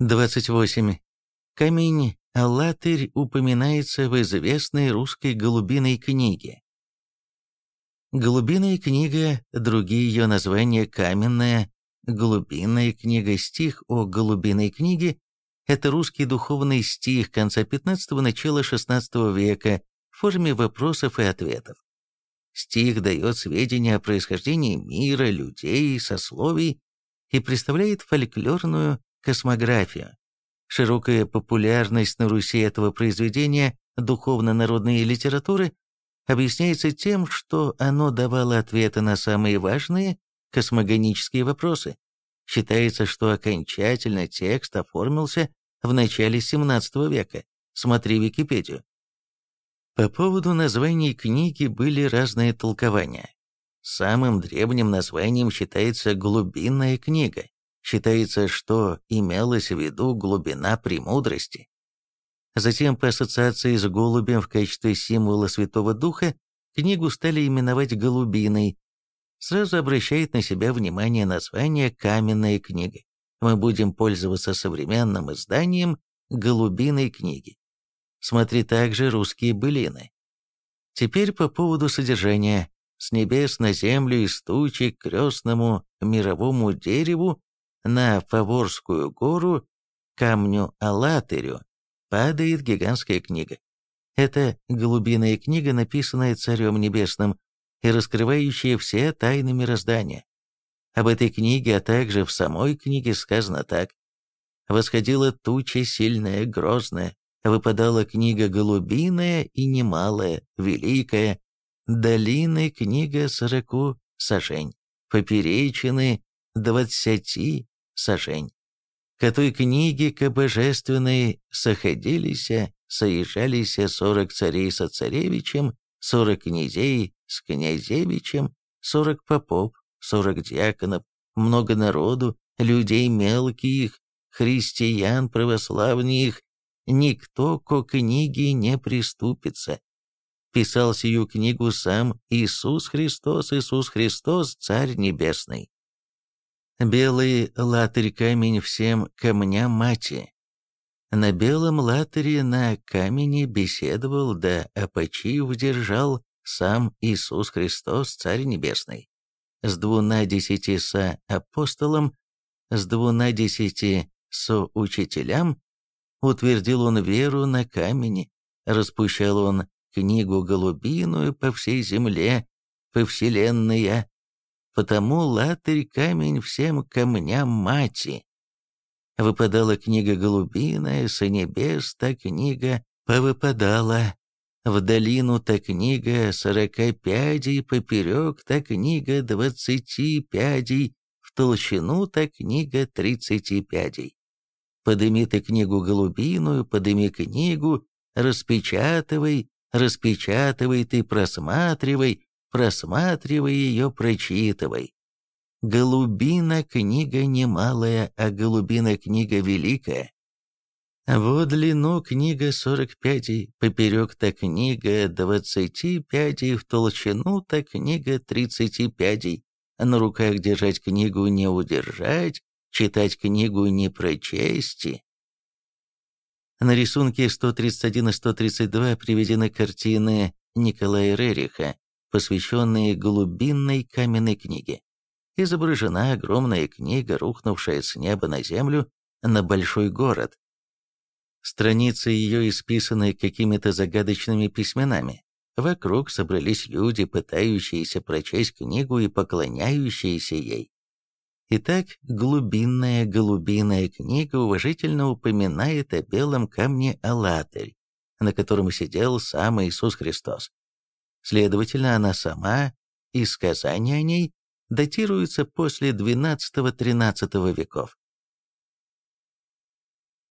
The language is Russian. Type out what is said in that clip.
28. Камень Алатырь упоминается в известной русской голубиной книге. Голубиная книга, другие ее названия каменная, голубиная книга, стих о голубиной книге – это русский духовный стих конца 15-го, начала 16 века в форме вопросов и ответов. Стих дает сведения о происхождении мира, людей, сословий и представляет фольклорную космографию. Широкая популярность на Руси этого произведения духовно-народной литературы объясняется тем, что оно давало ответы на самые важные космогонические вопросы. Считается, что окончательно текст оформился в начале XVII века. Смотри Википедию. По поводу названий книги были разные толкования. Самым древним названием считается «Глубинная книга». Считается, что имелась в виду глубина премудрости. Затем, по ассоциации с голубем в качестве символа Святого Духа, книгу стали именовать «голубиной». Сразу обращает на себя внимание название «каменная книга». Мы будем пользоваться современным изданием «голубиной книги». Смотри также «Русские былины». Теперь по поводу содержания. С небес на землю из тучи к крестному мировому дереву на Фаворскую гору, камню Алатырю, падает гигантская книга. Это голубиная книга, написанная Царем Небесным и раскрывающая все тайны мироздания. Об этой книге, а также в самой книге сказано так. «Восходила туча сильная, грозная, выпадала книга голубиная и немалая, великая, долины книга сороку сажень, поперечины двадцати сажень. К той книге, к божественной, соходилися, соезжалися сорок царей со царевичем, сорок князей с князевичем, сорок попов, сорок дьяконов, много народу, людей мелких, христиан православных, никто ко книге не приступится. Писал сию книгу сам Иисус Христос, Иисус Христос, Царь Небесный. Белый латырь камень всем камням мати. На белом латыре на камени беседовал, да опочив держал сам Иисус Христос, Царь Небесный. С двуна десяти со апостолом, с двуна десяти со учителям, утвердил он веру на камени, распущал он книгу голубиную по всей земле, по вселенная, потому латырь камень всем камням мати. Выпадала книга голубиная, с небес та книга повыпадала. В долину та книга сорока пядей, поперек та книга двадцати пядей, в толщину та книга тридцати пядей. Подыми ты книгу голубиную, подыми книгу, распечатывай, распечатывай ты, просматривай, просматривай ее, прочитывай. Голубина книга немалая, а голубина книга великая. Вот длину книга сорок пядей, поперек та книга двадцати пядей, в толщину та книга тридцати пядей. На руках держать книгу не удержать, читать книгу не прочесть. На рисунке 131 и 132 приведены картины Николая Рериха, посвященные глубинной каменной книге. Изображена огромная книга, рухнувшая с неба на землю, на большой город. Страницы ее исписаны какими-то загадочными письменами. Вокруг собрались люди, пытающиеся прочесть книгу и поклоняющиеся ей. Итак, глубинная голубиная книга уважительно упоминает о белом камне Алатырь, на котором сидел сам Иисус Христос. Следовательно, она сама и сказания о ней датируются после XII-XIII веков.